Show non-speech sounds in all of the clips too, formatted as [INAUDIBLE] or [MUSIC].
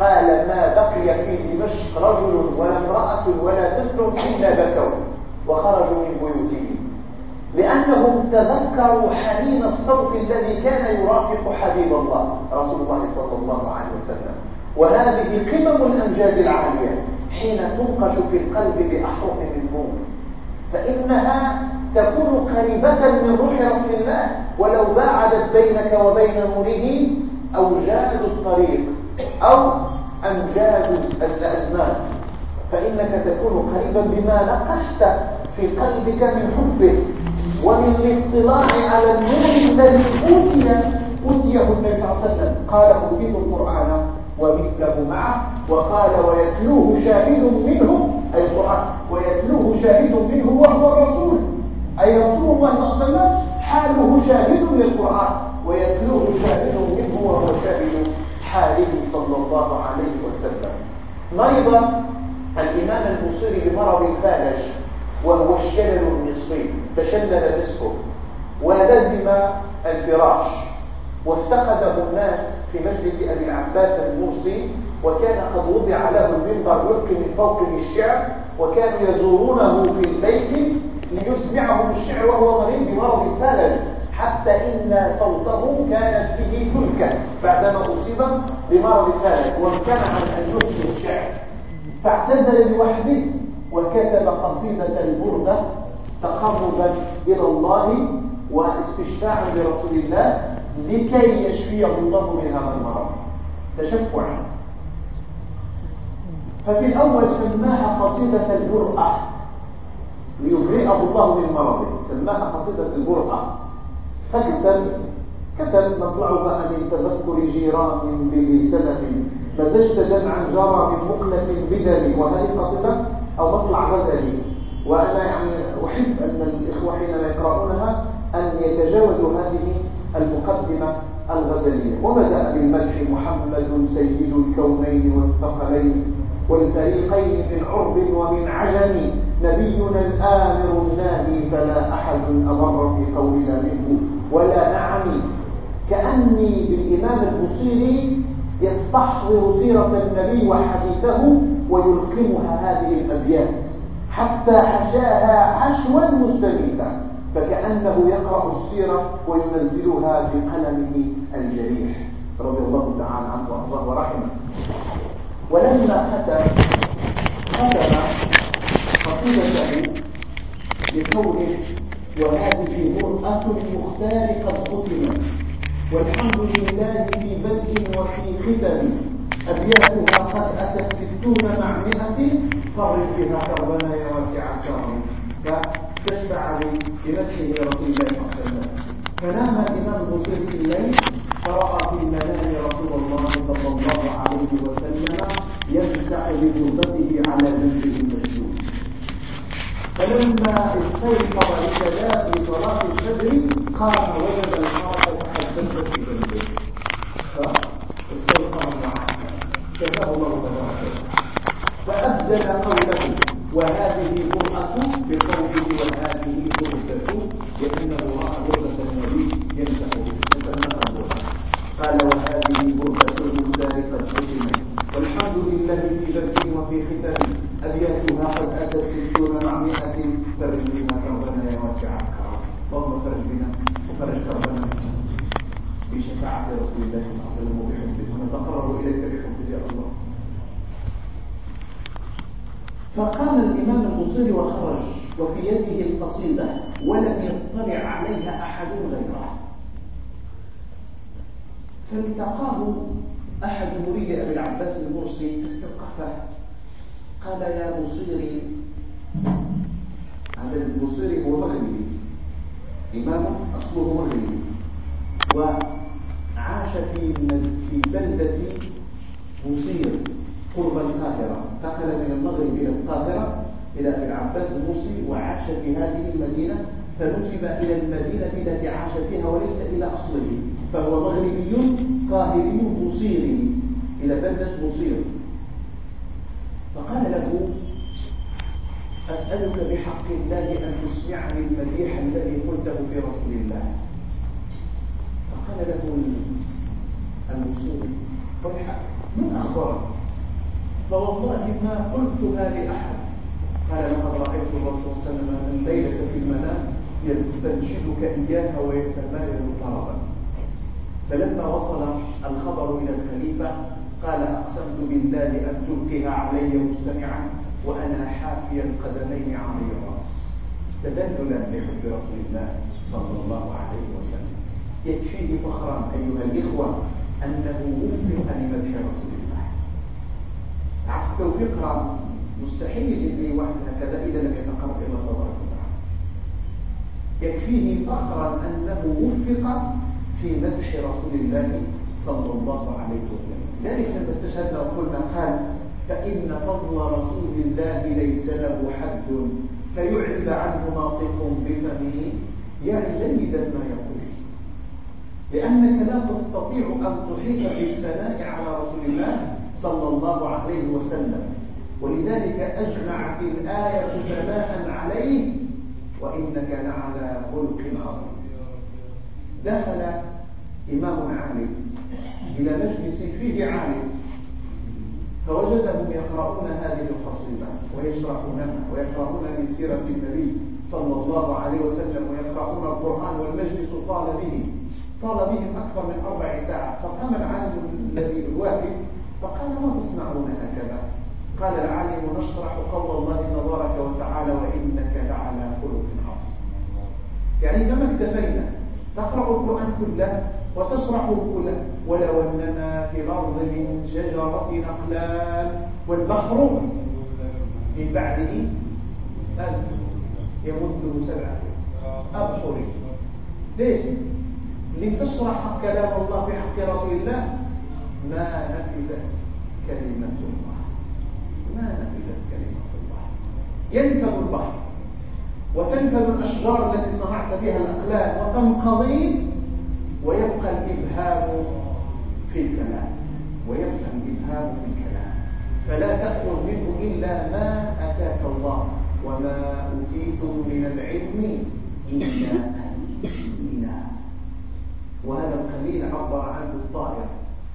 قال ما بقي في دمشق رجل ولا امرأة ولا طفل إلا بكوا وخرجوا من بيوتهم. لأنهم تذكروا حنين الصوت الذي كان يرافق حبيب الله رسول الله صلى الله عليه وسلم. وهذه قمم الأمجاد العالية حين تنقش في القلب بأحرف من نور فإنها تكون قريبة من روح رسول الله ولو باعدت بينك وبين نوره أوجاد الطريق. أو أمجاد الأزمان. فإنك تكون قريبا بما نقشت في قلبك من حبه ومن الاطلاع على النور الذي أوتي أوتيه النبي صلى الله عليه وسلم. قال أوتيت القرآن ومثله معه. وقال ويتلوه شاهد منه. أي القرآن. ويتلوه شاهد منه وهو الرسول. أي رسول الله صلى الله عليه وسلم. حاله شاهد للقرآن. ويتلوه شاهد منه وهو شاهد حاله صلى الله عليه وسلم. مرض الإمام البصيري بمرض الفالج وهو الشلل النصفي تشلل نصفه ولزم الفراش. وافتقده الناس في مجلس أبي العباس المرسي وكان قد وضع له المنبر يلقي من فوقه الشعر وكانوا يزورونه في البيت ليسمعهم الشعر وهو مريض بمرض الفلج. حتى إن صوته كانت فيه تلك بعدما أصيب بمرض الفلج وامتنع أن يلقي الشعر فاعتزل لوحده وكتب قصيدة البردة تقربا إلى الله واستشفاعا برسول الله لكي يشفيه الله من هذا المرض. تشفعا ففي الأول سماها قصيدة البرأة ليبرئه الله من مرضه. سماها قصيدة البرأة فكتب كتب مطلعها من تذكر جيران به سلف مزجت دمعا جرى من مقلة بدمي وهذه قصيدة أو مطلع غزلي وأنا يعني أحب أن الإخوة حينما يقرؤونها أن يتجاوزوا هذه المقدمة الغزلية. وبدأ بالمدح محمد سيد الكونين والثقلين والفريقين من عرب ومن عجم نبينا الآمر فلا أحد أمر في قولنا منه ولا نعم. كأني بالإمام البصيري يستحضر سيرة النبي وحديثه ويلقمها هذه الأبيات حتى حشاها حشوا مستميتا فكأنه يقرأ السيرة وينزلها بقلمه الجريح. رضي الله تعالى عنه وأرضاه ورحمه. ولما ختم ختم قصيدته بقوله وهذه مرأة المختار قد ختمت والحمد لله في بدء وفي ختم. أبياتها قد أتت ستون مع مئة. فرج بها كربنا يا واسع الكرم فتشفع لي بمدحه رسول الله صلى الله عليه وسلم فنام الإمام البصيري في الليل فرأى في المنام رسول الله صلى الله عليه وسلم يمسح بجربته على جنبه المشدود. فلما استيقظ لسلام صلاة الفجر قام وجد الحركة حسنة في جنبه. فاستيقظ معه. شفاه الله تبارك فأبدل قوله وهذه برأة بقوله وهذه بردة لأنه رأى بردة النبي يمسح يسمى برهة قال وهذه بردة المختار قد ختمت والحمد لله في بدء وفي ختام أبياتها قد أتت ستون مع مئة فرج بنا كربنا يا واسع الكرم اللهم فرج بنا وفرج كربنا بشفاعة رسول الله صلى الله عليه وسلم وبحبه ونتقرب إليك بحبه يا الله فقام الإمام البصيري وخرج وفي يده القصيدة ولم يطلع عليها أحد غيره. فالتقاه أحد مريد أبي العباس المرسي فاستوقفه قال يا بصيري هذا البصيري هو مغربي إمام أصله مغربي وعاش في في بلدة بصير قرب القاهرة. انتقل من المغرب إلى القاهرة. إلى أبي العباس الموصي وعاش في هذه المدينة فنسب إلى المدينة التي عاش فيها وليس إلى أصله. فهو مغربي قاهري بصيري إلى بلدة بصير فقال له أسألك بحق الله أن تسمعني المديح الذي قلته في رسول الله. فقال له المصيري ويحك من أخبرك؟ فوالله ما قلتها لأحد. قال لقد رأيت الرسول صلى الله عليه وسلم الليلة في المنام يستنشدك إياها ويتمايل طربا فلما وصل الخبر إلى الخليفة قال أقسمت بالله أن تلقيها علي مستمعا وأنا حافي القدمين عري الرأس تدللا بحب رسول الله صلى الله عليه وسلم. يكفيه فخرا أيها الإخوة أنه وفق لمدح رسول الله. عرفت التوفيق مستحيل يجي لي واحد هكذا إذا لم يتقرب إلى الله تبارك وتعالى. يكفيه فخرا أنه وفق في مدح رسول الله صلى الله عليه وسلم. ذلك لما استشهدنا وقلنا قال فإن فضل رسول الله ليس له حد. فيعرض عنه ناطق بفمه يعني جيدا ما يقول. لأنك لا تستطيع أن تحيط بالثناء على رسول الله صلى الله عليه وسلم. ولذلك أجمع في الآية ثناء عليه وإنك لعلى خلق عظيم. دخل إمام عالم إلى مجلس فيه عالم فوجدهم يقرؤون هذه القصيدة ويشرحونها ويقرؤون من سيرة النبي صلى الله عليه وسلم ويقرؤون القرآن والمجلس طال به. طال بهم أكثر من أربع ساعات فقام العالم الذي الواحد فقال ما تصنعون هكذا؟ قال العالم نشرح قول الله تبارك وتعالى وإنك لعلى خلق عظيم. يعني كما اكتفينا تقرأ القرآن كله وتشرحه كله ولو أننا في الأرض من شجرة أقلام والبحر من بعده ألف يمده سبعة أبحر ليش؟ لتشرح كلام الله في حق رسول الله؟ ما نفذت كلمة. الله ما نفذت كلمة الله ينفذ البحر وتنفذ الأشجار التي صنعت بها الأقلام وتنقضي ويبقى الإبهام في الكلام. ويبقى الإبهام في الكلام. فلا تأخذ منه إلا ما أتاك الله. وما أوتيتم من العلم إلا قليلا وهذا القليل عبر عنه الطائر.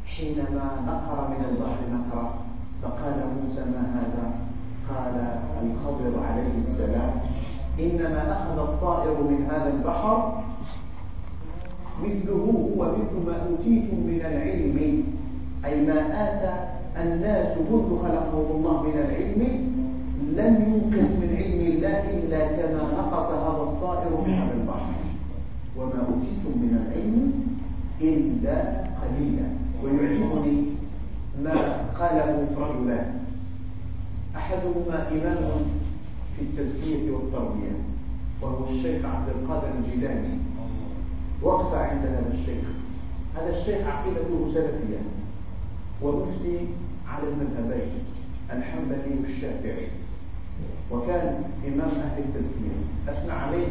حينما نقر من البحر نقرأ فقال موسى ما هذا؟ قال الخضر عليه السلام. إنما أخذ الطائر من هذا البحر مثله هو مثل ما أوتيتم من العلم. أي ما آتى الناس منذ خلقهم الله من العلم لم ينقص من علم الله إلا كما نقص هذا الطائر من هذا البحر. وما أوتيتم من العلم إلا قليلا. ويعجبني ما قاله رجلان أحدهما إمام في التزكية والتربية وهو الشيخ عبد القادر الجيلاني. وقف عند هذا الشيخ. هذا الشيخ عقيدته سلفية ومفتي على المذهبين الحنبلي والشافعي. وكان إمام أهل التزكية. أثنى عليه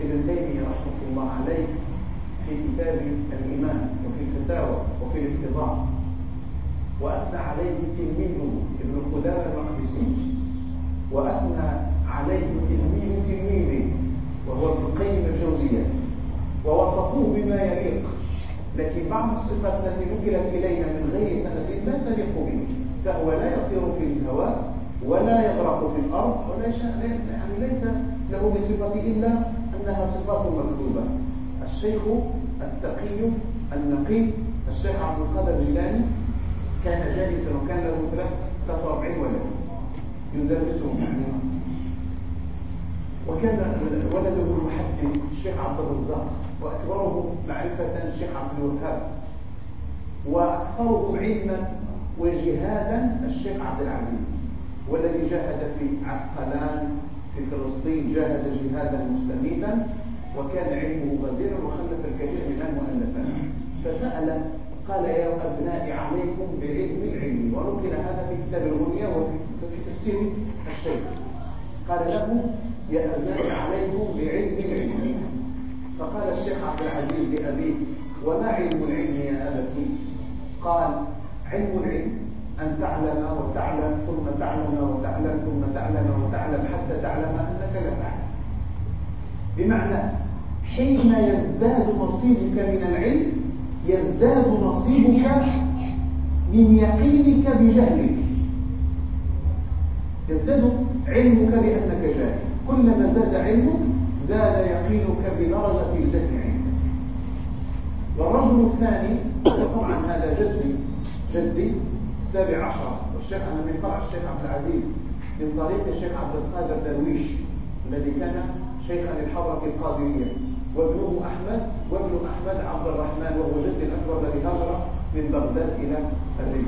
ابن تيمية رحمة الله عليه في كتاب الإيمان وفي الفتاوى وفي الاتضاع وأثنى عليه تلميذه ابن قدامة المقدسي. وأثنى عليه تلميذ تلميذه وهو ابن القيم الجوزية. ووصفوه بما يليق لكن بعض الصفات التي نقلت إلينا من غير سند لا تليق به. فهو لا يطير في الهواء ولا يغرق في الأرض ولا يعني ليس له بصفة إلا أنها صفات مكتوبة. الشيخ التقي النقي الشيخ عبد القادر الجيلاني كان جالسا وكان له 43 ولد. يدرسهم يعني. وكان ولده المحدث الشيخ عبد الرزاق وأكبرهم معرفة الشيخ عبد الوهاب. وأكثرهم علما وجهادا الشيخ عبد العزيز والذي جاهد في عسقلان في فلسطين جاهد جهادا مستميتا وكان علمه غزيرا وخلف الكثير من المؤلفات فسأل قال يا أبنائي عليكم بعلم العلم ونقل هذا في كتاب الغنية وفي تفسير الشيخ. قال له يا أبنائي عليكم بعلم العلم. فقال الشيخ عبد العزيز لأبيه وما علم العلم يا أبتي؟ قال علم العلم أن تعلم وتعلم ثم تعلم وتعلم ثم تعلم وتعلم حتى تعلم أنك لا تعلم. بمعنى حين يزداد نصيبك من العلم يزداد نصيبك من يقينك بجهلك. يزداد علمك بأنك جاهل. كلما زاد علمك زاد يقينك بدرجة الجهل عندك. والرجل الثاني طبعا هذا جدي جدي السابع عشر. والشيخ أنا من فرع الشيخ عبد العزيز من طريق الشيخ عبد القادر درويش الذي كان شيخا للحضرة القادرية. وابنه أحمد وابن أحمد عبد الرحمن وهو جد الأكبر الذي هاجر من بغداد إلى الريف.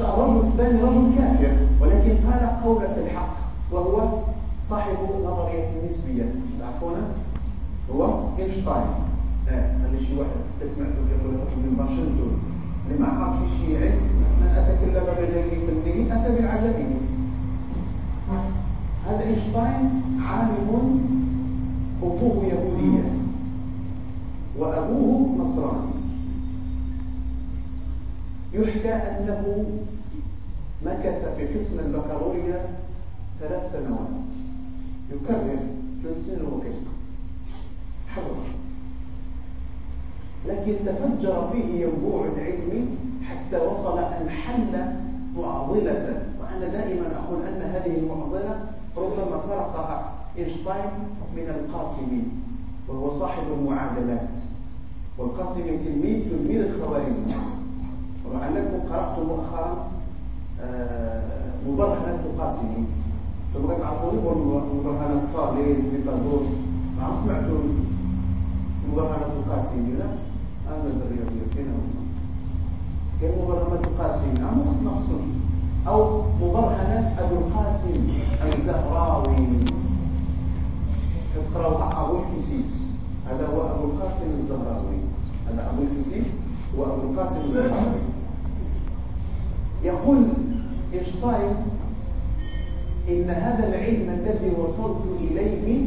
الرجل الثاني رجل كافر ولكن قال قولة الحق وهو صاحب نظرية النسبية تعرفون هو إينشتاين. خلي شي واحد. سمعته يقول لكم من باشنتون اللي ما عرفش شي علم من اتكلم بجاهلية فنه أتى بالعجائب. هذا إينشتاين عالم أبوه يهودية وأبوه نصراني. يحكى أنه مكث في قسم البكالوريا ثلاث سنوات. يكرر ثلاث سنين وقسم حضر. لكن تفجر فيه ينبوع العلم حتى وصل أن حل معضلة. وأنا دائما أقول أن هذه المعضلة ربما سرقها إينشتاين من القاسمي وهو صاحب المعادلات. والقاسمي تلميذ تلميذ الخوارزمي ولعلكم قرأت مؤخرا آه، مبرهنة القاسمي تبغى تعرفوني مبرهنة فارليز بيتاغور ما سمعتوا مبرهنة القاسمي لا أنا الرياضية فين كان مبرهنة القاسمي عم نفسه أو مبرهنة أبو القاسم الزهراوي. تقرأ أبو الكسيس هذا هو أبو القاسم الزهراوي هذا أبو الكسيس هو أبو القاسم الزهراوي يقول إينشتاين إن هذا العلم الذي وصلت إليه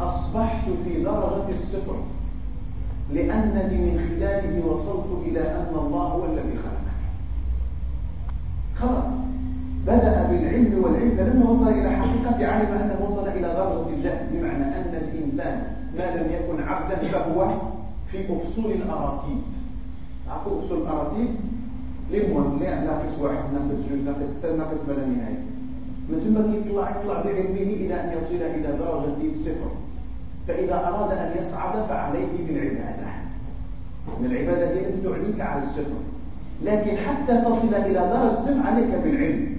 أصبحت في درجة الصفر لأنني من خلاله وصلت إلى أن الله هو الذي خلقه خلاص. بدأ بالعلم والعلم فلما وصل إلى حقيقة علم أنه وصل إلى درجة الجهل بمعنى أن الإنسان ما لم يكن عبدا فهو في أفصول الأراتيب. عفوا أفصول الأراتيب. لمهم لا ناقص واحد ناقص جوج ناقص ثلاثة ناقص بلا نهاية. من ثم يطلع يطلع بعلمه إلى أن يصل إلى درجة الصفر. فإذا أراد أن يصعد فعليه بالعبادة. من العبادة هي التي تعليك على الصفر. لكن حتى تصل إلى درجة عليك بالعلم.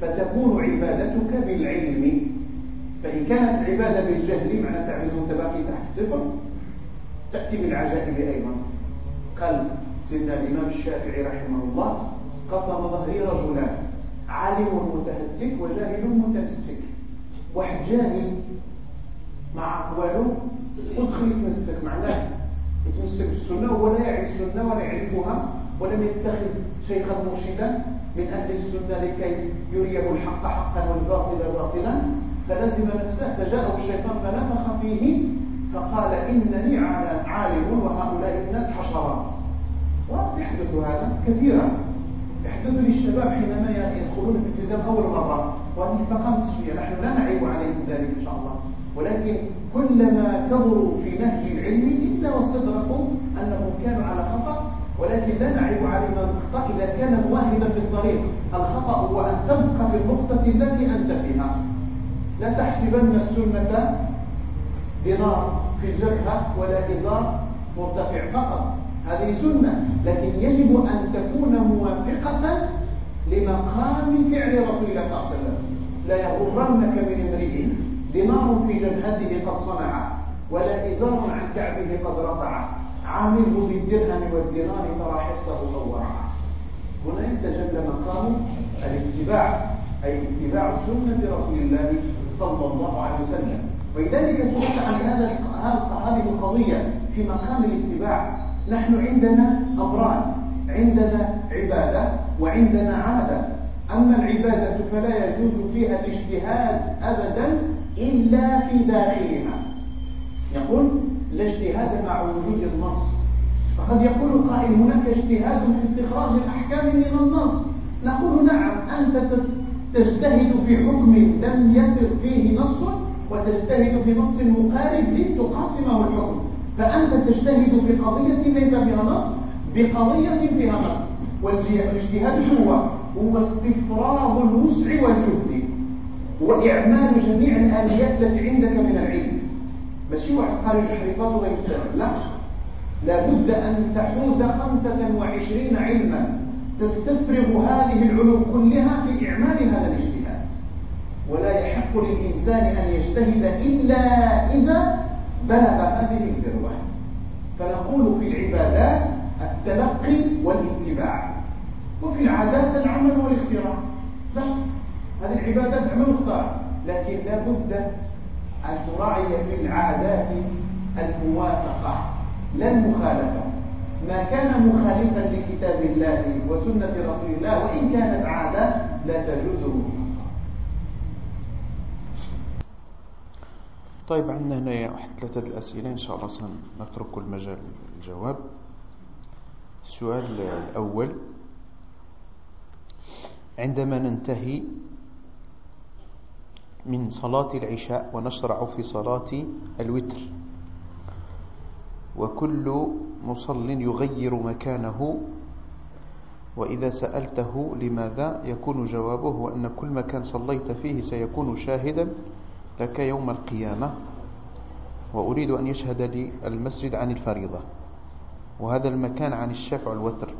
فتكون عبادتك بالعلم. فإن كانت العبادة بالجهل معنى تعمل متباقي تحت الصفر تأتي بالعجائب أيضا. قال سيدنا الإمام الشافعي رحمه الله قسم ظهري رجلان عالم متهتك وجاهل متمسك. واحد جاهل مع أقواله ادخل يتمسك معناه يتمسك بالسنة ولا يعرف السنة ولا يعرفها ولم يتخذ شيخا مرشدا. من أهل السنة لكي يريه الحق حقا والباطل باطلا. فلزم نفسه فجاءه الشيطان فنفخ فيه فقال إنني عالم وهؤلاء الناس حشرات. ويحدث هذا كثيرا. يحدث للشباب حينما يدخلون في الالتزام أول مرة وهذه مقام تسوية نحن لا نعيب عليهم ذلك إن شاء الله. ولكن كلما كبروا في نهج العلم إلا واستدركوا أنهم كانوا على خطأ ولكن لا نعيب على الخطأ إذا كان مواهبا في الطريق. الخطأ هو أن تبقى في النقطة التي أنت فيها. لا تحسبن السنة دينار في الجبهة ولا إزار مرتفع فقط. هذه سنة لكن يجب أن تكون موافقة لمقام فعل رسول الله صلى الله عليه وسلم. لا يغرنك من امرئ دينار في جبهته قد صنع ولا إزار عن كعبه قد رفع. عامله بالدرهم والدينار ترى حرصه ورعه هنا يتجلى مقام الاتباع أي اتباع سنة رسول الله صلى الله عليه وسلم. ولذلك سئلت عن هذا هذه القضية في مقام الاتباع. نحن عندنا أمران عندنا عبادة وعندنا عادة. أما العبادة فلا يجوز فيها الاجتهاد أبدا إلا في داخلها. يقول لا اجتهاد مع وجود النص. فقد يقول قائل هناك اجتهاد في استخراج الأحكام من النص. نقول نعم أنت تجتهد في حكم لم يسر فيه نص وتجتهد في نص مقارب لتقاسمه الحكم فأنت تجتهد في قضية ليس فيها نص بقضية فيها نص. والاجتهاد شو هو؟ هو استفراغ الوسع والجهد. وإعمال جميع الآليات التي عندك من العلم. ماشي واحد خارج حرفاته ويتسلم لا. لابد أن تحوز خمسة وعشرين علما تستفرغ هذه العلوم كلها في إعمال هذا الاجتهاد. ولا يحق للإنسان أن يجتهد إلا إذا بلغ هذه الذروة فنقول في العبادات التلقي والاتباع. وفي العادات العمل والاختراع. بس. هذه العبادات عمل واختراع لكن لا بد أن تراعي في العادات الموافقة لا المخالفة. ما كان مخالفا لكتاب الله وسنة رسول الله وإن كانت عادة لا تجوز. طيب عندنا هنا واحد ثلاثة الأسئلة. إن شاء الله سنترك المجال للجواب. السؤال الأول عندما ننتهي من صلاة العشاء ونشرع في صلاة الوتر. وكل مصل يغير مكانه وإذا سألته لماذا يكون جوابه أن كل مكان صليت فيه سيكون شاهدا لك يوم القيامة وأريد أن يشهد لي المسجد عن الفريضة. وهذا المكان عن الشفع والوتر.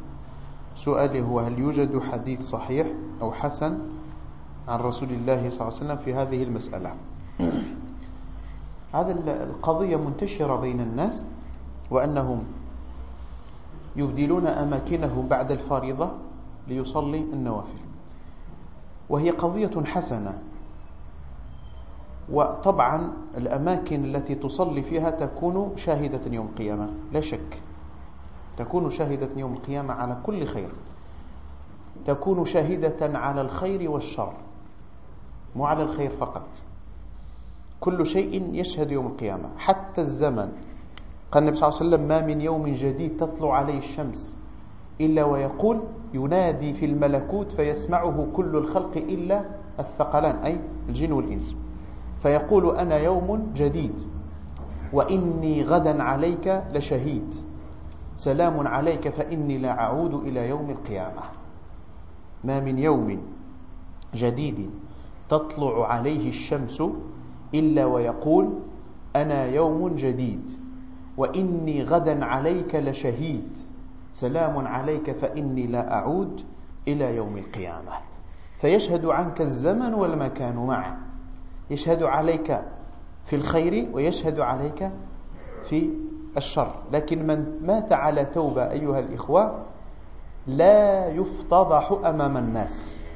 سؤالي هو هل يوجد حديث صحيح أو حسن عن رسول الله صلى الله عليه وسلم في هذه المسألة. هذا القضية منتشرة بين الناس وأنهم يبدلون أماكنهم بعد الفريضة ليصلي النوافل. وهي قضية حسنة. وطبعا الأماكن التي تصلي فيها تكون شاهدة يوم القيامة. لا شك. تكون شاهدة يوم القيامة على كل خير. تكون شاهدة على الخير والشر. مو على الخير فقط. كل شيء يشهد يوم القيامة. حتى الزمن. قال النبي صلى الله عليه وسلم ما من يوم جديد تطلع عليه الشمس إلا ويقول ينادي في الملكوت فيسمعه كل الخلق إلا الثقلان. أي الجن والإنس. فيقول أنا يوم جديد. وإني غدا عليك لشهيد. سلام عليك فإني لا أعود إلى يوم القيامة. ما من يوم جديد. تطلع عليه الشمس إلا ويقول أنا يوم جديد وإني غدا عليك لشهيد سلام عليك فإني لا أعود إلى يوم القيامة فيشهد عنك الزمن والمكان معا يشهد عليك في الخير ويشهد عليك في الشر لكن من مات على توبة أيها الإخوة لا يفتضح أمام الناس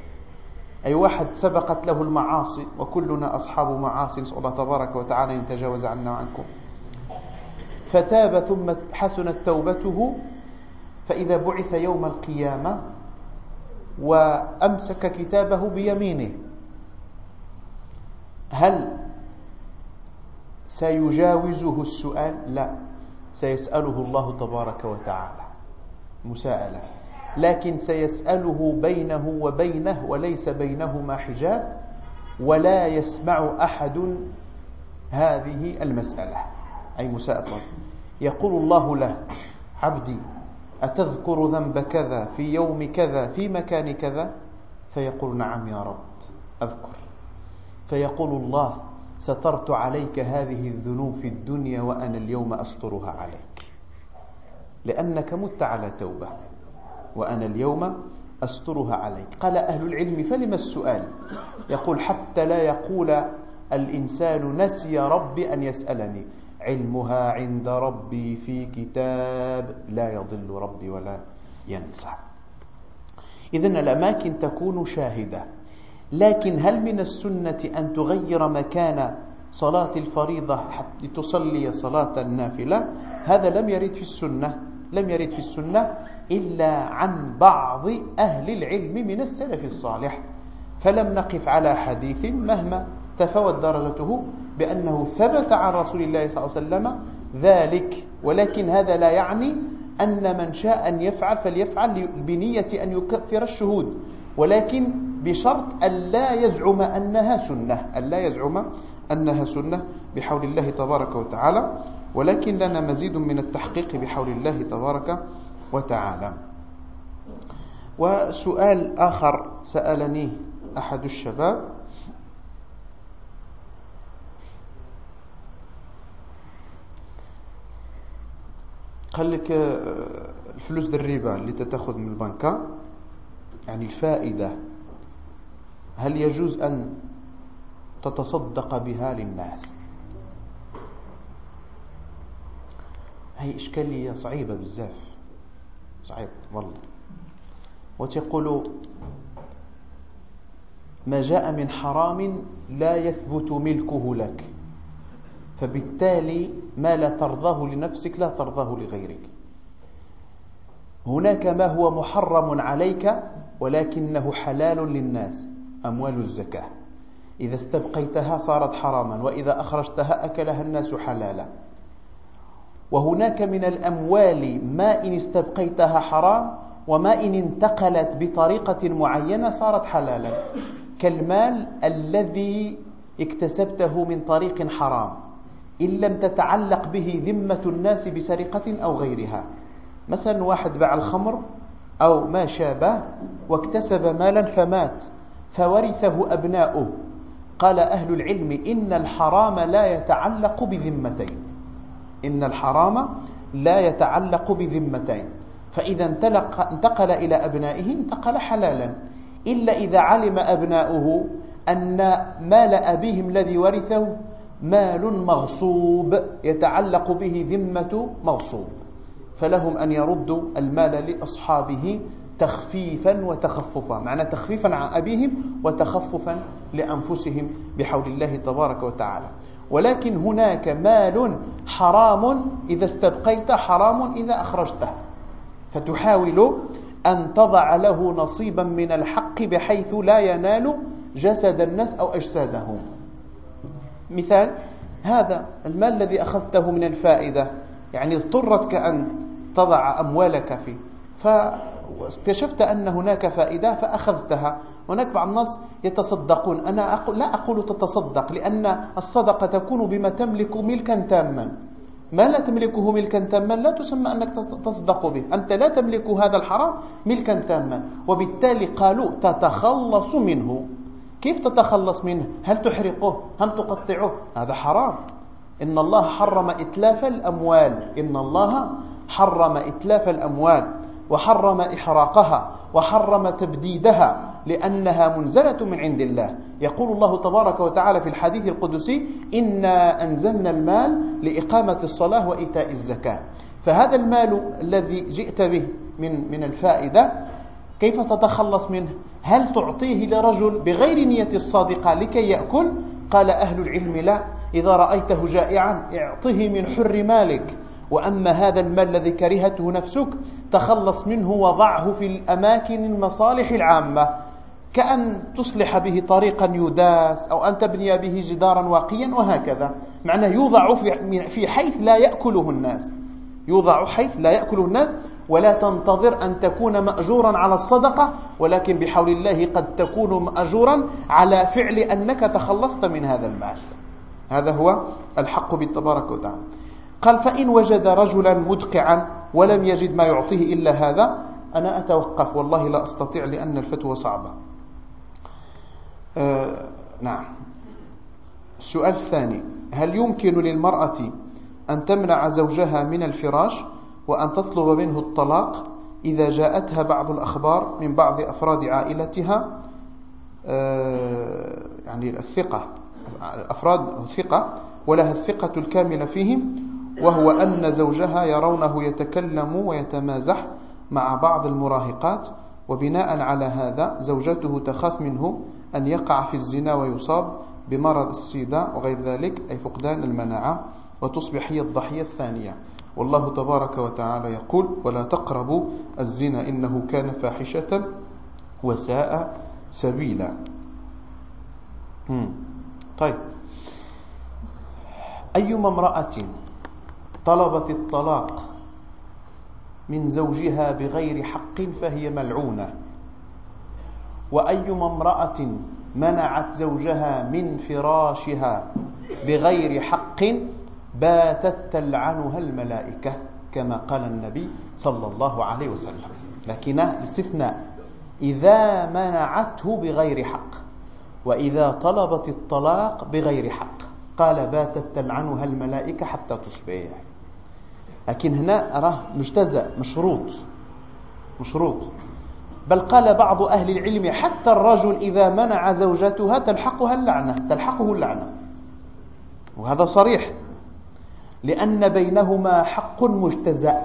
أي واحد سبقت له المعاصي وكلنا أصحاب معاصي نسأل الله تبارك وتعالى أن يتجاوز عنا وعنكم. فتاب ثم حسنت توبته فإذا بعث يوم القيامة وأمسك كتابه بيمينه هل سيجاوزه السؤال؟ لا سيسأله الله تبارك وتعالى. مساءلة. لكن سيسأله بينه وبينه وليس بينهما حجاب ولا يسمع أحد هذه المسألة. أي مساءلة يقول الله له عبدي أتذكر ذنب كذا في يوم كذا في مكان كذا؟ فيقول نعم يا رب أذكر. فيقول الله سترت عليك هذه الذنوب في الدنيا وأنا اليوم أسترها عليك. لأنك مت على توبة. وأنا اليوم أسترها عليك. قال أهل العلم فلم السؤال؟ يقول حتى لا يقول الإنسان نسي ربي أن يسألني. علمها عند ربي في كتاب لا يضل ربي ولا ينسى. إذن الأماكن تكون شاهدة. لكن هل من السنة أن تغير مكان صلاة الفريضة حتى صلاة النافلة؟ هذا لم يرد في السنة لم يرد في السنة. إلا عن بعض أهل العلم من السلف الصالح. فلم نقف على حديث مهما تفوت درجته بأنه ثبت عن رسول الله صلى الله عليه وسلم ذلك. ولكن هذا لا يعني أن من شاء أن يفعل فليفعل بنية أن يكثر الشهود. ولكن بشرط ألا يزعم أنها سنة ألا يزعم أنها سنة بحول الله تبارك وتعالى. ولكن لنا مزيد من التحقيق بحول الله تبارك وتعالى وسؤال آخر سألني أحد الشباب. قال لك آه، الفلوس الربا اللي تتخذ من البنكة يعني الفائدة هل يجوز أن تتصدق بها للناس؟ هي إشكالية صعيبة بزاف. صعيب والله وتقول ما جاء من حرام لا يثبت ملكه لك فبالتالي ما لا ترضاه لنفسك لا ترضاه لغيرك. هناك ما هو محرم عليك ولكنه حلال للناس أموال الزكاة. إذا استبقيتها صارت حراما وإذا أخرجتها أكلها الناس حلالا. وهناك من الأموال ما إن استبقيتها حرام وما إن انتقلت بطريقة معينة صارت حلالا. كالمال الذي اكتسبته من طريق حرام إن لم تتعلق به ذمة الناس بسرقة أو غيرها. مثلا واحد باع الخمر أو ما شابه واكتسب مالا فمات فورثه أبناؤه. قال أهل العلم إن الحرام لا يتعلق بذمتين. إن الحرام لا يتعلق بذمتين. فإذا انتقل إلى أبنائه انتقل حلالا. إلا إذا علم أبناؤه أن مال أبيهم الذي ورثه مال مغصوب يتعلق به ذمة مغصوب. فلهم أن يردوا المال لأصحابه تخفيفا وتخففا. معنى تخفيفا عن أبيهم وتخففا لأنفسهم بحول الله تبارك وتعالى. ولكن هناك مال حرام إذا استبقيت حرام إذا أخرجته. فتحاول أن تضع له نصيبا من الحق بحيث لا ينال جسد الناس أو أجسادهم. مثال هذا المال الذي أخذته من الفائدة. يعني اضطرتك أن تضع أموالك فيه. فاكتشفت أن هناك فائدة فأخذتها. هناك بعض الناس يتصدقون. أنا أقول لا أقول تتصدق لأن الصدقة تكون بما تملك ملكا تاما. ما لا تملكه ملكا تاما لا تسمى أنك تصدق به. أنت لا تملك هذا الحرام ملكا تاما. وبالتالي قالوا تتخلص منه. كيف تتخلص منه؟ هل تحرقه؟ هل تقطعه؟ هذا حرام. إن الله حرم إتلاف الأموال. إن الله حرم إتلاف الأموال. وحرم إحراقها وحرم تبديدها لأنها منزلة من عند الله. يقول الله تبارك وتعالى في الحديث القدسي إنا أنزلنا المال لإقامة الصلاة وإيتاء الزكاة. فهذا المال الذي جئت به من من الفائدة كيف تتخلص منه؟ هل تعطيه لرجل بغير نية الصادقة لكي يأكل؟ قال أهل العلم لا إذا رأيته جائعا اعطه من حر مالك. وأما هذا المال الذي كرهته نفسك تخلص منه وضعه في الأماكن المصالح العامة. كأن تصلح به طريقا يداس أو أن تبني به جدارا واقيا وهكذا. معناه يوضع في حيث لا يأكله الناس. يوضع حيث لا يأكله الناس ولا تنتظر أن تكون مأجورا على الصدقة ولكن بحول الله قد تكون مأجورا على فعل أنك تخلصت من هذا المال. هذا هو الحق بالتبارك وتعالى. قال فإن وجد رجلا مدقعا ولم يجد ما يعطيه إلا هذا أنا أتوقف. والله لا أستطيع لأن الفتوى صعبة. آه نعم. السؤال الثاني هل يمكن للمرأة أن تمنع زوجها من الفراش وأن تطلب منه الطلاق إذا جاءتها بعض الأخبار من بعض أفراد عائلتها؟ آه يعني الثقة أفراد الثقة ولها الثقة الكاملة فيهم وهو أن زوجها يرونه يتكلم ويتمازح مع بعض المراهقات وبناء على هذا زوجته تخاف منه أن يقع في الزنا ويصاب بمرض السيدا وغير ذلك أي فقدان المناعة وتصبح هي الضحية الثانية. والله تبارك وتعالى يقول ولا تقربوا الزنا إنه كان فاحشة وساء سبيلا. طيب. أيما امرأة طلبت الطلاق من زوجها بغير حق فهي ملعونة. وأيما امرأة منعت زوجها من فراشها بغير حق باتت تلعنها الملائكة كما قال النبي صلى الله عليه وسلم. لكن الاستثناء إذا منعته بغير حق وإذا طلبت الطلاق بغير حق. قال باتت تلعنها الملائكة حتى تصبح. لكن هنا راه مجتزأ مشروط مشروط. بل قال بعض أهل العلم حتى الرجل إذا منع زوجتها تلحقها اللعنة تلحقه اللعنة. وهذا صريح. لأن بينهما حق مجتزأ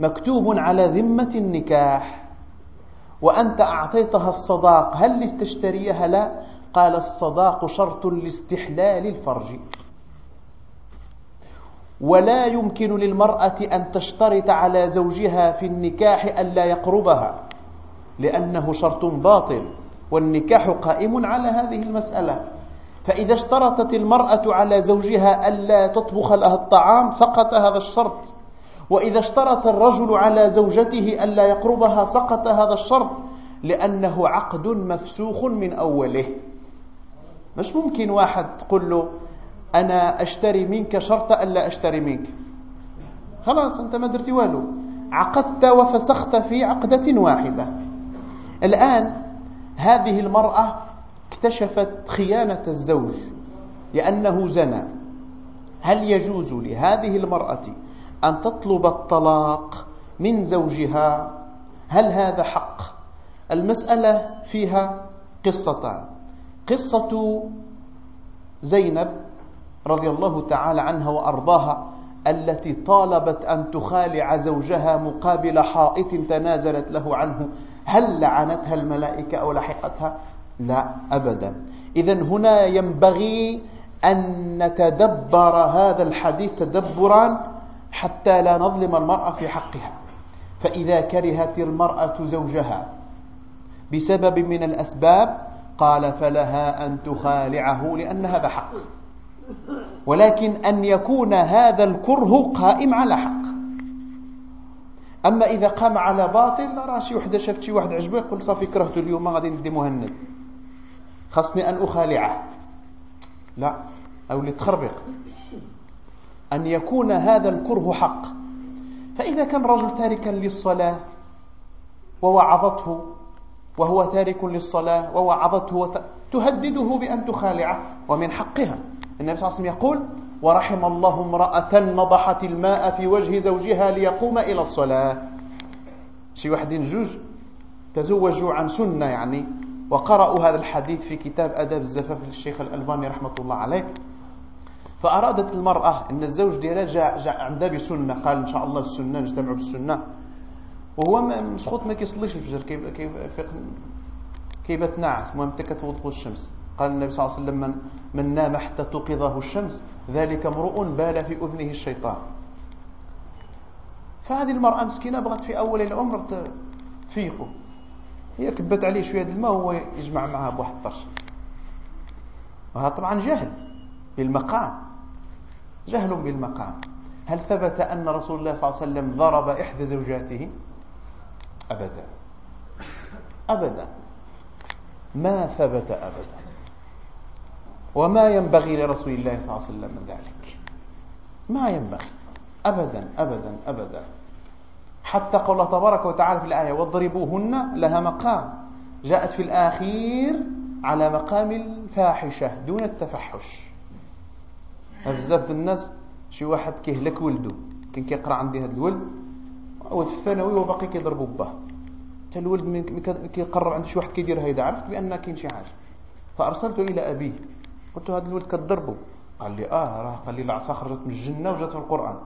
مكتوب على ذمة النكاح. وأنت أعطيتها الصداق هل لتشتريها؟ لا. قال الصداق شرط لاستحلال الفرج. ولا يمكن للمرأة أن تشترط على زوجها في النكاح ألا يقربها لأنه شرط باطل والنكاح قائم على هذه المسألة. فإذا اشترطت المرأة على زوجها ألا تطبخ لها الطعام سقط هذا الشرط. وإذا اشترط الرجل على زوجته ألا يقربها سقط هذا الشرط لأنه عقد مفسوخ من أوله. مش ممكن واحد تقول له أنا أشتري منك شرط ألا أشتري منك. خلاص أنت ما درتي والو. عقدت وفسخت في عقدة واحدة. الآن هذه المرأة اكتشفت خيانة الزوج لأنه زنى. هل يجوز لهذه المرأة أن تطلب الطلاق من زوجها؟ هل هذا حق؟ المسألة فيها قصتان. قصة زينب رضي الله تعالى عنها وأرضاها التي طالبت أن تخالع زوجها مقابل حائط تنازلت له عنه. هل لعنتها الملائكة أو لحقتها؟ لا أبدا. إذا هنا ينبغي أن نتدبر هذا الحديث تدبرا حتى لا نظلم المرأة في حقها. فإذا كرهت المرأة زوجها بسبب من الأسباب قال فلها أن تخالعه لأن هذا حق ولكن أن يكون هذا الكره قائم على حق. أما إذا قام على باطل راه شي وحده شفت شي واحد عجبه يقول صافي كرهته اليوم غادي ندي مهند. خاصني أن أخالعه. لا أو لتخربق أن يكون هذا الكره حق. فإذا كان رجل تاركا للصلاة ووعظته وهو تارك للصلاة ووعظته وت... تهدده بأن تخالعه ومن حقها. النبي صلى الله عليه وسلم يقول ورحم الله امرأة نضحت الماء في وجه زوجها ليقوم إلى الصلاة. شي واحد جوج تزوجوا عن سنة يعني وقرأوا هذا الحديث في كتاب أداب الزفاف للشيخ الألباني رحمة الله عليه. فأرادت المرأة أن الزوج ديالها جاء, جاء عندها بسنة قال إن شاء الله السنة نجتمع بالسنة. وهو مسخوط ما كيصليش الفجر كيف كيف كيبات ناعس المهم حتى كتوض الشمس. قال النبي صلى الله عليه وسلم من, من نام حتى توقظه الشمس ذلك امرؤ بال في أذنه الشيطان. فهذه المرأة مسكينة بغت في أول العمر تفيقه. هي كبت عليه شوية الماء وهو يجمع معها بواحد الطرش. وهذا طبعا جهل بالمقام. جهل بالمقام. هل ثبت أن رسول الله صلى الله عليه وسلم ضرب إحدى زوجاته؟ أبدا. أبدا. ما ثبت أبدا؟ وما ينبغي لرسول الله صلى الله عليه وسلم من ذلك. ما ينبغي. أبدا أبدا أبدا. حتى قال الله تبارك وتعالى في الآية واضربوهن لها مقام. جاءت في الآخير على مقام الفاحشة دون التفحش. بزاف الناس شي واحد كيهلك ولده كان كيقرأ عندي هذا الولد هو في الثانوي وباقي كيضربوا باه حتى الولد كيقرب عند شي واحد كيدير هيدا عرفت؟ بأن كاين شي حاجة. فأرسلت إلى أبيه. قلت له هذا الولد كتضربه قال لي آه راه قال لي العصا خرجت من الجنة وجات في القرآن.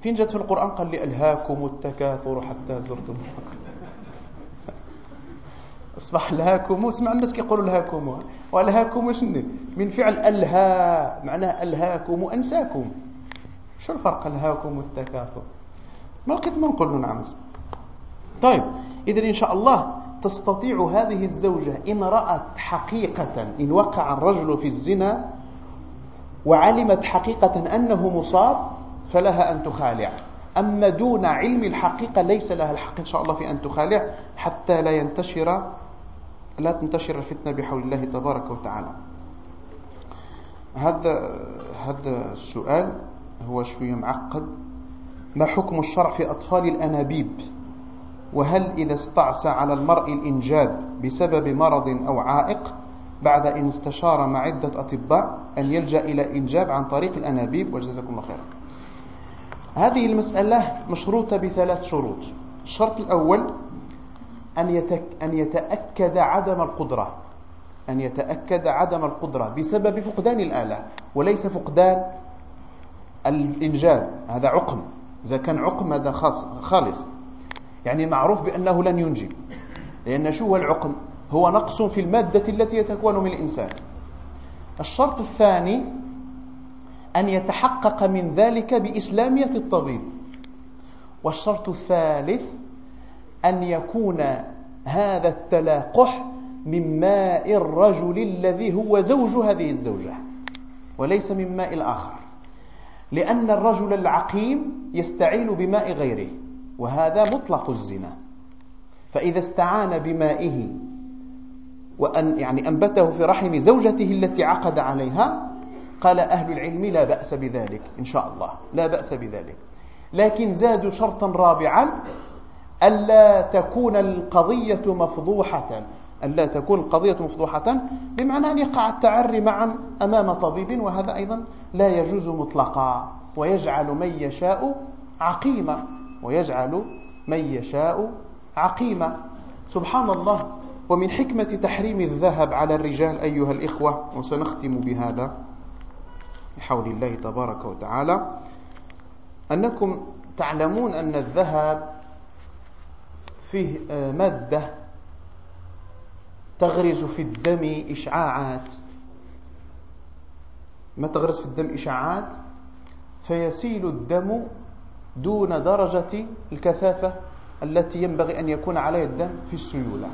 فين جات في القرآن؟ قال لي ألهاكم التكاثر حتى زرتم [LAUGHS] أصبح ألهاكم اسمع الناس كيقولوا ألهاكم. وألهاكم شنو؟ من فعل الها معناه ألهاكم أنساكم. شو الفرق ألهاكم التكاثر؟ ما لقيت ما نقول نعم. طيب اذا إن شاء الله تستطيع هذه الزوجة إن رأت حقيقة إن وقع الرجل في الزنا وعلمت حقيقة أنه مصاب فلها أن تخالع. أما دون علم الحقيقة ليس لها الحق إن شاء الله في أن تخالع حتى لا ينتشر لا تنتشر الفتنة بحول الله تبارك وتعالى. هذا هذا السؤال هو شوية معقد. ما حكم الشرع في أطفال الأنابيب؟ وهل إذا استعصى على المرء الإنجاب بسبب مرض أو عائق بعد إن استشار مع عدة أطباء أن يلجأ إلى إنجاب عن طريق الأنابيب وجزاكم الله خيرا. هذه المسألة مشروطة بثلاث شروط. الشرط الأول أن, يتك أن يتأكد عدم القدرة. أن يتأكد عدم القدرة بسبب فقدان الآلة وليس فقدان الإنجاب. هذا عقم. إذا كان عقم هذا خالص. يعني معروف بأنه لن ينجب لأن شو هو العقم؟ هو نقص في المادة التي يتكون من الإنسان. الشرط الثاني أن يتحقق من ذلك بإسلامية الطبيب. والشرط الثالث أن يكون هذا التلاقح من ماء الرجل الذي هو زوج هذه الزوجة وليس من ماء الآخر. لأن الرجل العقيم يستعين بماء غيره. وهذا مطلق الزنا. فإذا استعان بمائه وأن يعني أنبته في رحم زوجته التي عقد عليها قال أهل العلم لا بأس بذلك إن شاء الله. لا بأس بذلك. لكن زادوا شرطا رابعا ألا تكون القضية مفضوحة. ألا تكون القضية مفضوحة بمعنى أن يقع التعري معا أمام طبيب وهذا أيضا لا يجوز مطلقا ويجعل من يشاء عقيما. ويجعل من يشاء عقيما. سبحان الله ومن حكمة تحريم الذهب على الرجال أيها الإخوة وسنختم بهذا بحول الله تبارك وتعالى أنكم تعلمون أن الذهب فيه آه، مادة تغرز في الدم إشعاعات. ما تغرز في الدم إشعاعات؟ فيسيل الدم دون درجة الكثافة التي ينبغي أن يكون عليها الدم في السيولة.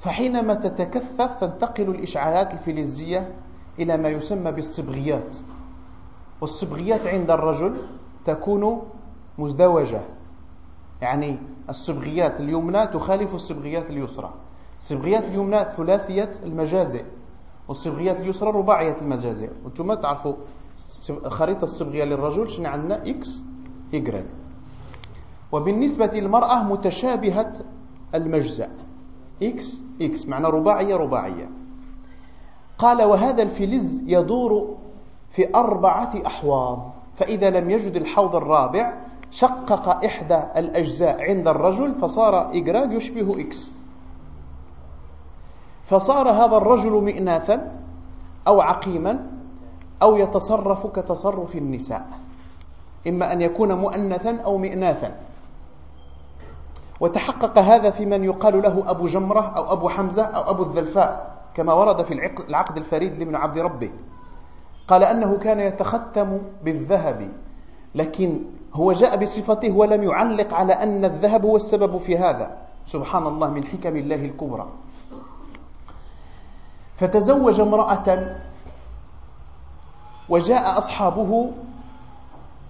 فحينما تتكثف تنتقل الإشعاعات الفلزية إلى ما يسمى بالصبغيات. والصبغيات عند الرجل تكون مزدوجة. يعني الصبغيات اليمنى تخالف الصبغيات اليسرى. الصبغيات اليمنى ثلاثية المجازئ والصبغيات اليسرى رباعية المجازئ. وأنتم تعرفوا خريطة الصبغية للرجل شنو عندنا؟ X Y وبالنسبة للمرأة متشابهة المجزأ. X X معنى رباعية رباعية. قال وهذا الفلز يدور في أربعة أحواض فإذا لم يجد الحوض الرابع شقق إحدى الأجزاء عند الرجل فصار Y يشبه X فصار هذا الرجل مئناثا أو عقيما أو يتصرف كتصرف النساء. إما أن يكون مؤنثا أو مئناثا. وتحقق هذا في من يقال له أبو جمرة أو أبو حمزة أو أبو الذلفاء كما ورد في العقد الفريد لابن عبد ربه. قال أنه كان يتختم بالذهب لكن هو جاء بصفته ولم يعلق على أن الذهب هو السبب في هذا. سبحان الله من حكم الله الكبرى. فتزوج امرأة وجاء أصحابه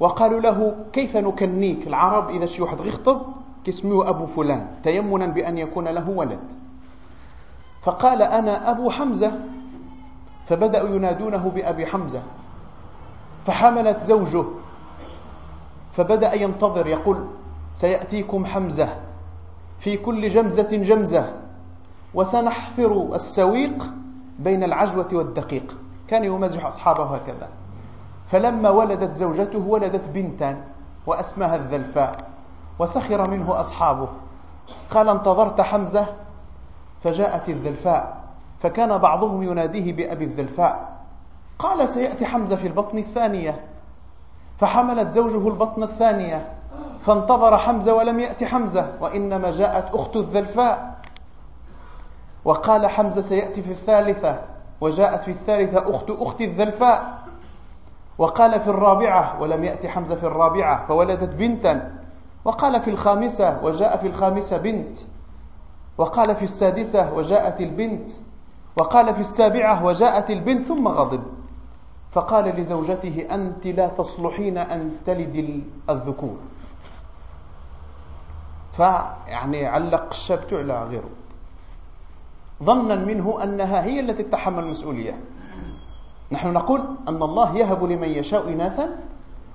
وقالوا له كيف نكنيك؟ العرب إذا شي واحد يخطب كاسمه أبو فلان تيمنا بأن يكون له ولد. فقال أنا أبو حمزة. فبدأوا ينادونه بأبي حمزة. فحملت زوجه. فبدأ ينتظر يقول سيأتيكم حمزة في كل جمزة جمزة وسنحفر السويق بين العجوة والدقيق. كان يمازح أصحابه هكذا. فلما ولدت زوجته ولدت بنتا وأسماها الذلفاء وسخر منه أصحابه. قال انتظرت حمزة. فجاءت الذلفاء فكان بعضهم يناديه بأبي الذلفاء. قال سيأتي حمزة في البطن الثانية. فحملت زوجه البطن الثانية. فانتظر حمزة ولم يأتي حمزة وإنما جاءت أخت الذلفاء. وقال حمزة سيأتي في الثالثة. وجاءت في الثالثة أخت أخت الذلفاء وقال في الرابعة ولم يأتي حمزة في الرابعة فولدت بنتا وقال في الخامسة وجاء في الخامسة بنت وقال في السادسة وجاءت البنت وقال في السابعة وجاءت البنت ثم غضب. فقال لزوجته أنت لا تصلحين أن تلد الذكور. فيعني علق الشبت على غيره. ظنا منه أنها هي التي تتحمل المسؤولية. نحن نقول أن الله يهب لمن يشاء إناثا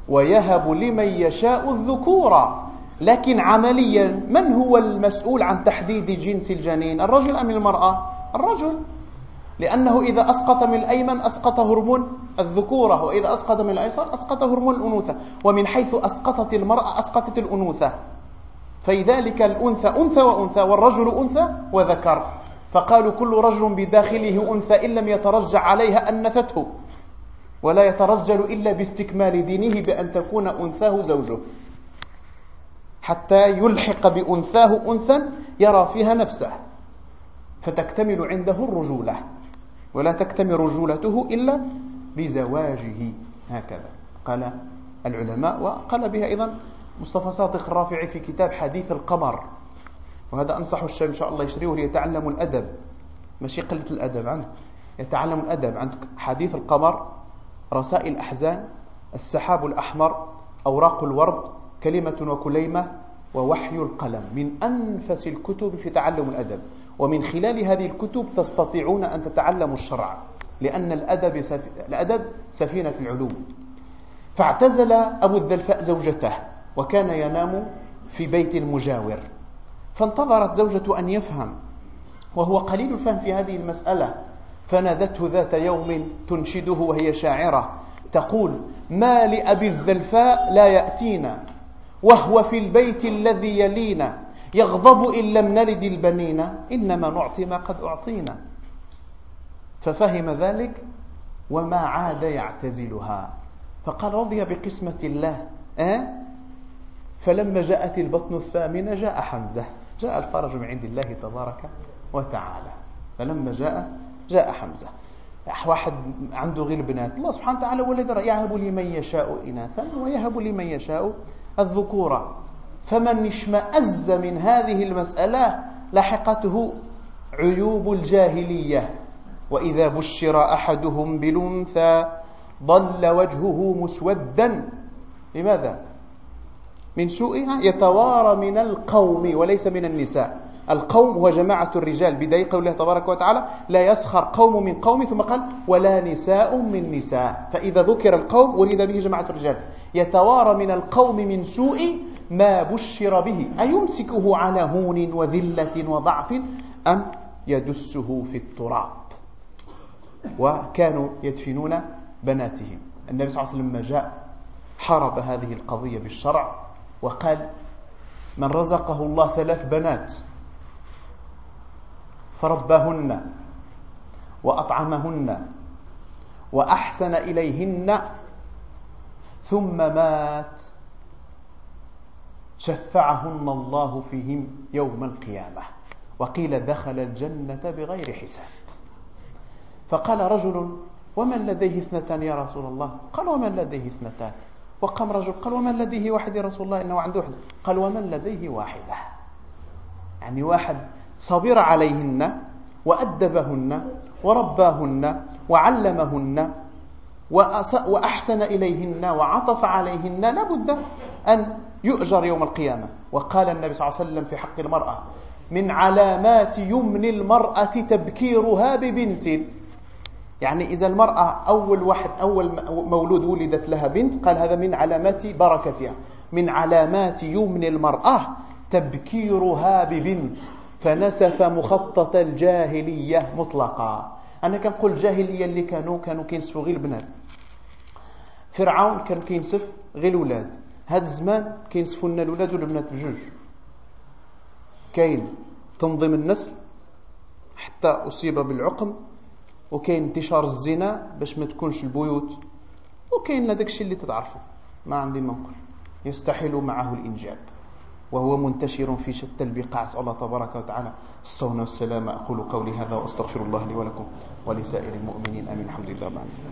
ويهب لمن يشاء الذكورا. لكن عمليا من هو المسؤول عن تحديد جنس الجنين؟ الرجل أم المرأة؟ الرجل. لأنه إذا أسقط من الأيمن أسقط هرمون الذكورة وإذا أسقط من الأيسر أسقط هرمون الأنوثة ومن حيث أسقطت المرأة أسقطت الأنوثة. فلذلك الأنثى أنثى وأنثى والرجل أنثى وذكر. فقالوا كل رجل بداخله أنثى إن لم يترجع عليها أنثته ولا يترجل إلا باستكمال دينه بأن تكون أنثاه زوجه. حتى يلحق بأنثاه أنثى يرى فيها نفسه. فتكتمل عنده الرجولة ولا تكتمل رجولته إلا بزواجه. هكذا قال العلماء وقال بها أيضا مصطفى صادق الرافعي في كتاب حديث القمر. وهذا أنصح الشيء إن شاء الله يشتريه ليتعلم الأدب. ماشي قلة الأدب عنه. يتعلم الأدب. عندك حديث القمر رسائل الأحزان السحاب الأحمر أوراق الورد كلمة وكليمة ووحي القلم. من أنفس الكتب في تعلم الأدب. ومن خلال هذه الكتب تستطيعون أن تتعلموا الشرع. لأن الأدب, سف... الأدب سفينة العلوم. فاعتزل أبو الذلفاء زوجته وكان ينام في بيت المجاور. فانتظرت زوجته أن يفهم وهو قليل الفهم في هذه المسألة. فنادته ذات يوم تنشده وهي شاعرة تقول ما لأبي الذلفاء لا يأتينا وهو في البيت الذي يلينا يغضب إن لم نلد البنين إنما نعطي ما قد أعطينا. ففهم ذلك وما عاد يعتزلها. فقال رضي بقسمة الله. أه؟ فلما جاءت البطن الثامنة جاء حمزة. جاء الفرج من عند الله تبارك وتعالى. فلما جاء جاء حمزة. واحد عنده غير بنات. الله سبحانه وتعالى ولد يهب لمن يشاء إناثا ويهب لمن يشاء الذكورة فمن اشمأز من هذه المسألة لحقته عيوب الجاهلية. وإذا بشر أحدهم بالأنثى ظل وجهه مسودا. لماذا؟ من سوءها يتوارى من القوم وليس من النساء. القوم هو جماعة الرجال. بداية قول الله تبارك وتعالى لا يسخر قوم من قوم ثم قال ولا نساء من نساء. فإذا ذكر القوم ولد به جماعة الرجال. يتوارى من القوم من سوء ما بشر به. أيمسكه على هون وذلة وضعف أم يدسه في التراب؟ وكانوا يدفنون بناتهم. النبي صلى الله عليه وسلم جاء حارب هذه القضية بالشرع. وقال من رزقه الله ثلاث بنات فربهن وأطعمهن وأحسن إليهن ثم مات شفعهن الله فيهم يوم القيامة وقيل دخل الجنة بغير حساب فقال رجل ومن لديه اثنتان يا رسول الله قال ومن لديه اثنتان وقام رجل قال ومن لديه واحد يا رسول الله؟ إنه عنده واحدة قال ومن لديه واحدة. يعني واحد صبر عليهن وأدبهن ورباهن وعلمهن وأحسن إليهن وعطف عليهن. لابد أن يؤجر يوم القيامة. وقال النبي صلى الله عليه وسلم في حق المرأة من علامات يمن المرأة تبكيرها ببنت. يعني إذا المرأة أول واحد أول مولود ولدت لها بنت قال هذا من علامات بركتها. من علامات يمن المرأة تبكيرها ببنت. فنسف مخطط الجاهلية مطلقا. أنا كنقول الجاهلية اللي كانوا كانوا كينسفوا غير البنات. فرعون كان كينسف غير الولاد. هذا الزمان كينسفوا لنا الولاد والبنات بجوج. كاين تنظيم النسل حتى أصيب بالعقم وكاين انتشار الزنا باش ما تكونش البيوت وكاين هذاك الشيء اللي تتعرفوا. ما عندي ما نقول. يستحيل معه الإنجاب. وهو منتشر في شتى البقاع. أسأل الله تبارك وتعالى الصون والسلام. أقول قولي هذا وأستغفر الله لي ولكم ولسائر المؤمنين. آمين. الحمد لله